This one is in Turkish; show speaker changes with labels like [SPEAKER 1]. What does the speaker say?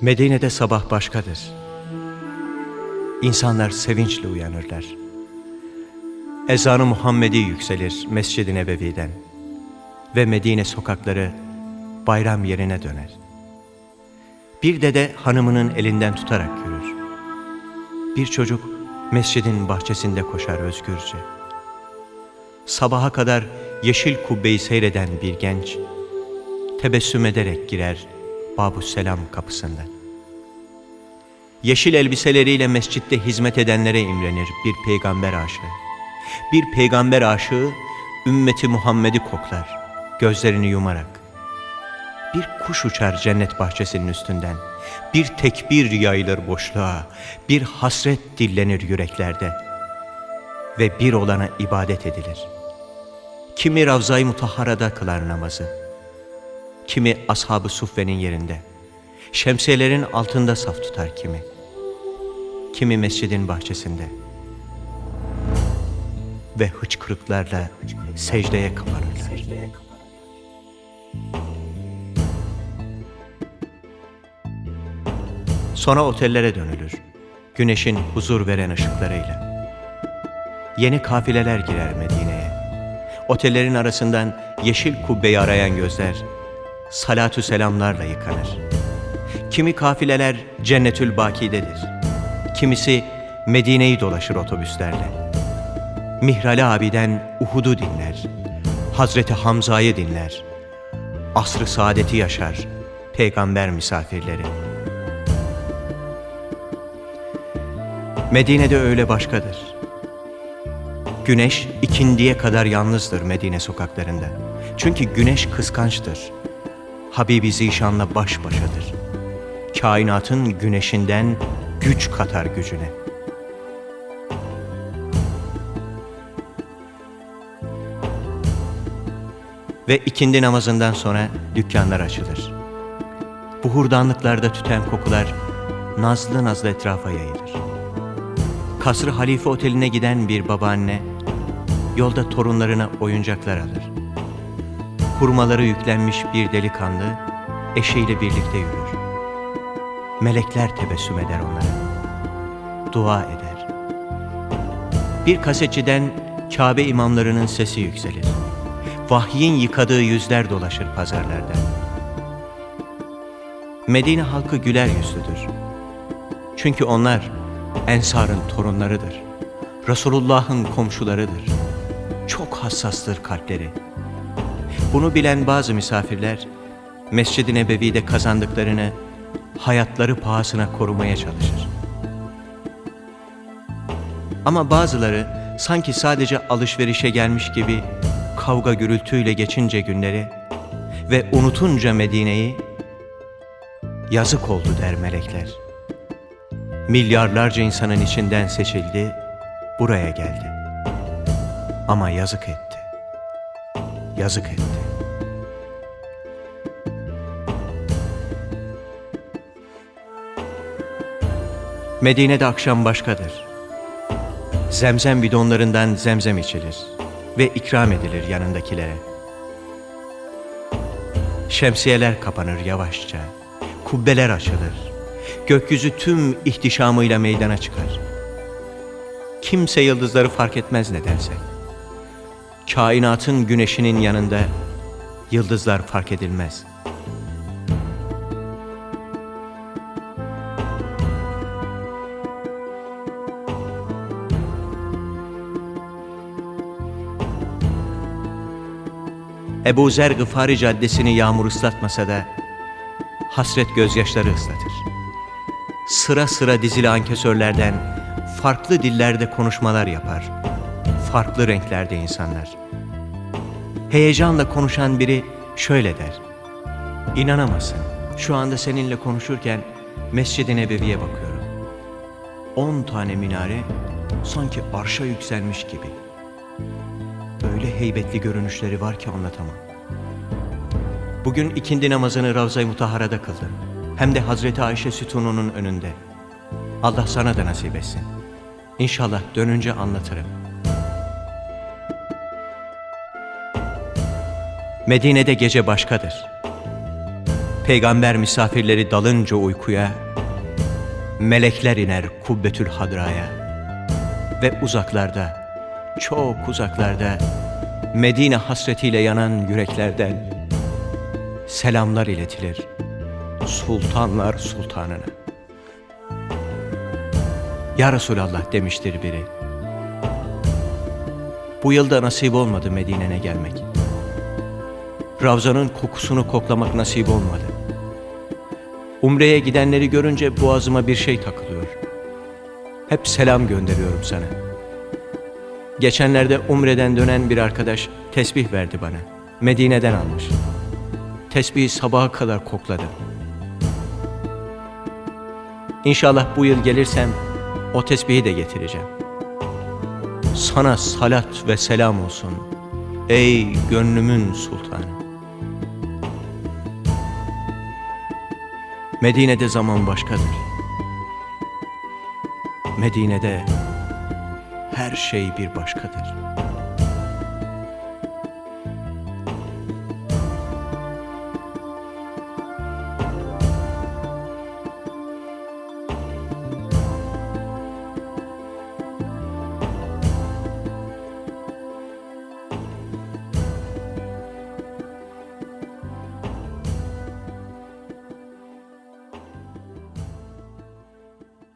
[SPEAKER 1] Medine'de sabah başkadır. İnsanlar sevinçle uyanırlar. Ezanı Muhammedi yükselir Mescid-i Nebevi'den ve Medine sokakları bayram yerine döner. Bir dede hanımının elinden tutarak yürür. Bir çocuk mescidin bahçesinde koşar özgürce. Sabaha kadar yeşil kubbeyi seyreden bir genç tebessüm ederek girer Babu Selam kapısından. Yeşil elbiseleriyle mescitte hizmet edenlere imrenir bir peygamber aşığı. Bir peygamber aşığı ümmeti Muhammed'i koklar gözlerini yumarak. Bir kuş uçar cennet bahçesinin üstünden. Bir tekbir yayılır boşluğa. Bir hasret dillenir yüreklerde. Ve bir olana ibadet edilir. Kimi Ravza-i Mutahhara'da kılar namazı. Kimi Ashab-ı Suffe'nin yerinde. Şemsiyelerin altında saf tutar kimi. Kimi mescidin bahçesinde. Ve hıçkırıklarla secdeye kapanırlar. Sonra otellere dönülür. Güneşin huzur veren ışıklarıyla. Yeni kafileler girer Medine'ye. Otellerin arasından yeşil kubbeyi arayan gözler salatü selamlarla yıkanır. Kimi kafileler Cennetül Baki'dedir. Kimisi Medine'yi dolaşır otobüslerle. Mihrali abiden Uhud'u dinler. Hazreti Hamza'yı dinler. Asr-ı saadeti yaşar peygamber misafirleri. Medine'de öyle başkadır. Güneş ikindiye kadar yalnızdır Medine sokaklarında. Çünkü güneş kıskançtır. Habibi Zişan'la baş başadır. Kainatın güneşinden güç katar gücüne. Ve ikindi namazından sonra dükkanlar açılır. Bu hurdanlıklarda tüten kokular nazlı nazlı etrafa yayılır. Kasrı Halife Oteli'ne giden bir babaanne yolda torunlarına oyuncaklar alır. Hurmaları yüklenmiş bir delikanlı eşiyle birlikte yürür. Melekler tebessüm eder onlara. Dua eder. Bir kasetçiden Kabe imamlarının sesi yükselir. Vahyin yıkadığı yüzler dolaşır pazarlarda. Medine halkı güler yüzlüdür. Çünkü onlar Ensar'ın torunlarıdır. Resulullah'ın komşularıdır. Çok hassastır kalpleri. Bunu bilen bazı misafirler Mescid-i Nebevi'de kazandıklarını hayatları pahasına korumaya çalışır. Ama bazıları sanki sadece alışverişe gelmiş gibi kavga gürültüyle geçince günleri ve unutunca Medine'yi yazık oldu der melekler. Milyarlarca insanın içinden seçildi, buraya geldi. Ama yazık etti. Yazık etti. Medine'de akşam başkadır. Zemzem bidonlarından zemzem içilir ve ikram edilir yanındakilere. Şemsiyeler kapanır yavaşça, kubbeler açılır. Gökyüzü tüm ihtişamıyla meydana çıkar. Kimse yıldızları fark etmez nedense. Kainatın güneşinin yanında yıldızlar fark edilmez. Ebu Zer Gıfari Caddesi'ni yağmur ıslatmasa da hasret gözyaşları ıslatır. Sıra sıra dizili ankesörlerden farklı dillerde konuşmalar yapar. Farklı renklerde insanlar. Heyecanla konuşan biri şöyle der. İnanamazsın. Şu anda seninle konuşurken Mescid-i Nebevi'ye bakıyorum. On tane minare sanki arşa yükselmiş gibi. Öyle heybetli görünüşleri var ki anlatamam. Bugün ikindi namazını Ravza-i Mutahhara'da kıldım. Hem de Hazreti Ayşe sütununun önünde. Allah sana da nasip etsin. İnşallah dönünce anlatırım. Medine'de gece başkadır. Peygamber misafirleri dalınca uykuya, melekler iner kubbetül hadraya ve uzaklarda, çok uzaklarda, Medine hasretiyle yanan yüreklerden selamlar iletilir sultanlar sultanına. Ya Resulallah demiştir biri. Bu yılda nasip olmadı Medine'ne gelmek. Ravzanın kokusunu koklamak nasip olmadı. Umre'ye gidenleri görünce boğazıma bir şey takılıyor. Hep selam gönderiyorum sana. Geçenlerde Umre'den dönen bir arkadaş tesbih verdi bana. Medine'den almış. Tesbihi sabaha kadar kokladım. İnşallah bu yıl gelirsem o tesbihi de getireceğim. Sana salat ve selam olsun ey gönlümün sultanı. Medine'de zaman başkadır. Medine'de her şey bir başkadır.